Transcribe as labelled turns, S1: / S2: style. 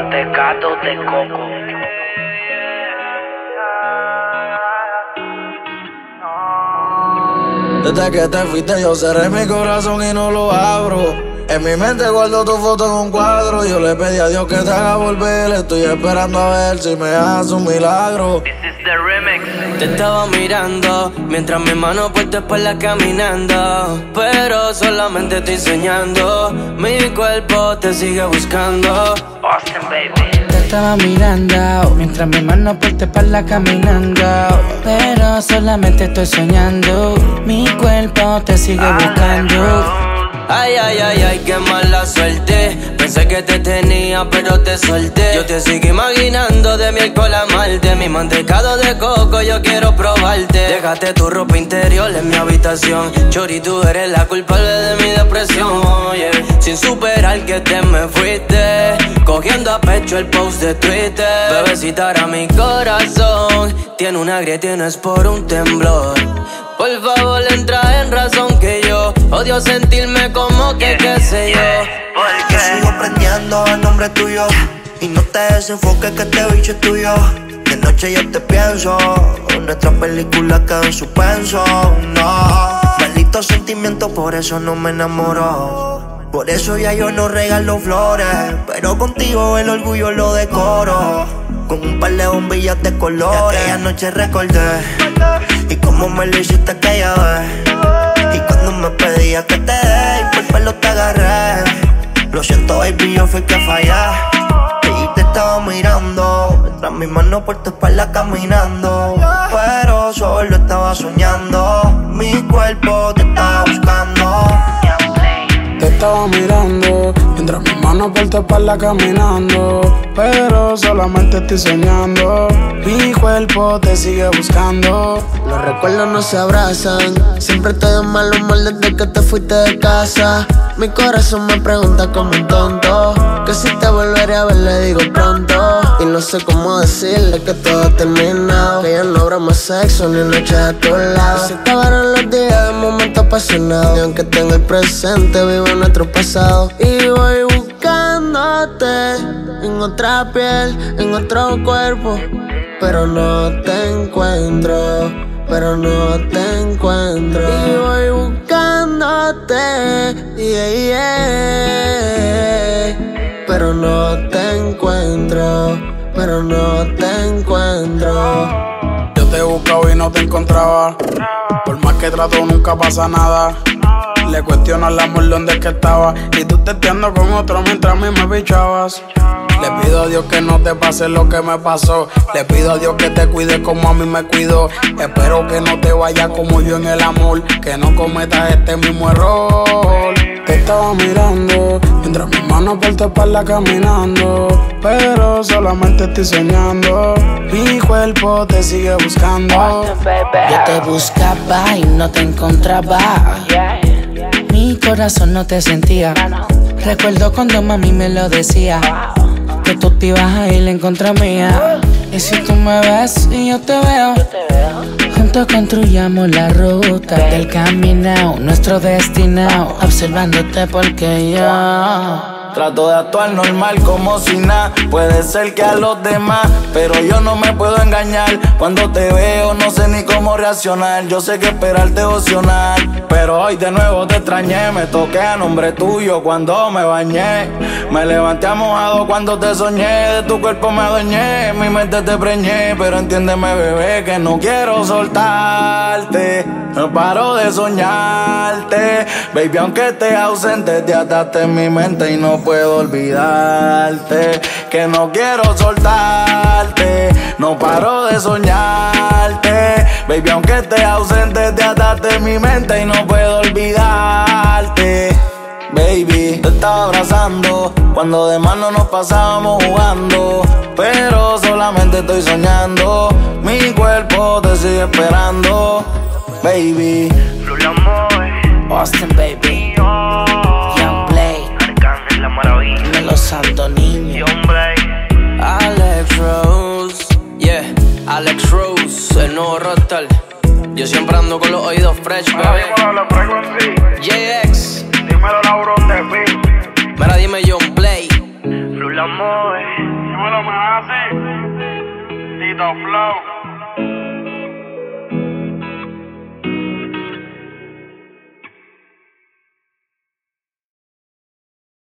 S1: Mantecado de coco.
S2: Desde que te fuiste yo cerré mi corazón y no lo abro. En mi mente guardo tu foto en un cuadro. Yo le pedí a Dios que te haga volver. Estoy esperando a ver si me hace un milagro.
S1: This is the remix.
S3: Te estaba mirando mientras mi mano por tu espalda caminando. Pero solamente estoy soñando. Mi cuerpo te sigue buscando.
S1: Austin, baby.
S4: Te estaba mirando mientras mi mano por tu espalda caminando. Pero solamente estoy soñando. Mi cuerpo te sigue buscando.
S3: Ay, ay, ay, ay, qué mala suerte. Pensé que te tenía, pero te solté. Yo te sigo imaginando de miércoles a martes. Mi mantecado de coco, yo quiero probarte. Déjate tu ropa interior en mi habitación. Chori, tú eres la culpable de mi depresión. oye. Sin superar que te me fuiste. Cogiendo a pecho el post de Twitter. Bebecita era mi corazón. Tiene una grieta y no es por un temblor. Por favor, entra en razón que yo odio sentirme como que qué sé yo.
S1: ¿Por
S5: Yo sigo prendiendo a nombre tuyo Y no te desenfoques que este bicho es tuyo De noche yo te pienso Nuestra película quedó en suspenso No Maldito sentimiento, por eso no me enamoro Por eso ya yo no regalo flores Pero contigo el orgullo lo decoro. Con un par de bombillas de colores. Aquella noche recordé Y cómo me lo hiciste aquella vez. Y cuando me pedías que te dé Y por pelo te agarré. Lo siento baby, yo fui que fallé. Y te estaba mirando Mientras mi mano por tu espalda caminando. Pero solo estaba soñando Mi cuerpo te estaba
S4: estaba mirando mientras mi mano por tu espalda caminando. Pero solamente estoy soñando. Mi cuerpo te sigue buscando.
S6: Los recuerdos no se abrazan. Siempre estoy en mal humor desde que te fuiste de casa. Mi corazón me pregunta como un tonto. Que si te volveré a ver, le digo pronto. Y no sé cómo decirle que todo ha terminado. Que ya no habrá más sexo ni noches a tu lado. Se acabaron los días de momentos apasionados. Y aunque tengo el presente, vivo en nuestro pasado. Y voy buscándote en otra piel, en otro cuerpo. Pero no te encuentro, pero no te encuentro. Y voy buscándote, yeah, yeah. pero no te encuentro, pero no te encuentro.
S4: Yo te buscaba y no te encontraba. Por más que trato, nunca pasa nada. Le cuestiono al amor donde es que estaba. Y tú testeando con otro mientras a mí me pichabas. Le pido a Dios que no te pase lo que me pasó. Le pido a Dios que te cuide como a mí me cuidó. Espero que no te vaya como yo en el amor. Que no cometas este mismo error. Te estaba mirando mientras mi mano por tu espalda caminando. Pero solamente estoy soñando. Mi cuerpo te sigue buscando.
S7: Yo te buscaba y no te encontraba. Mi corazón no te sentía. Recuerdo cuando mami me lo decía. Que tú te ibas a ir en contra mía. Y si tú me ves y yo te veo. Juntos construyamos la ruta del camino, nuestro destino. Observándote porque yo.
S2: Trato de actuar normal como si nada. Puede ser que a los demás, pero yo no me puedo engañar. Cuando te veo, no sé ni cómo reaccionar. Yo sé que esperarte es opcional. Pero hoy de nuevo te extrañé. Me toqué a nombre tuyo cuando me bañé. Me levanté mojado cuando te soñé. De tu cuerpo me adueñé. Mi mente te preñé. Pero entiéndeme, bebé, que no quiero soltarte. No paro de soñarte. Baby, aunque estés ausente, te ataste en mi mente y no puedo olvidarte. Que no quiero soltarte. No paro de soñarte. Baby, aunque estés ausente, te ataste en mi mente y no puedo olvidarte. Baby, te estaba abrazando cuando de mano nos pasábamos jugando. Pero solamente estoy soñando. Mi cuerpo te sigue esperando. Baby,
S1: Lula.
S7: Austin, baby.
S1: John Blake.
S3: Alex Rose, yeah, Alex Rose, el nuevo rockstar. Yo siempre ando con los oídos fresh, baby. JX,
S1: Dímelo, Lauro de
S3: mira, dime John Play.
S1: Lula
S5: amor.
S4: Dímelo, Manasi. Tito Flow.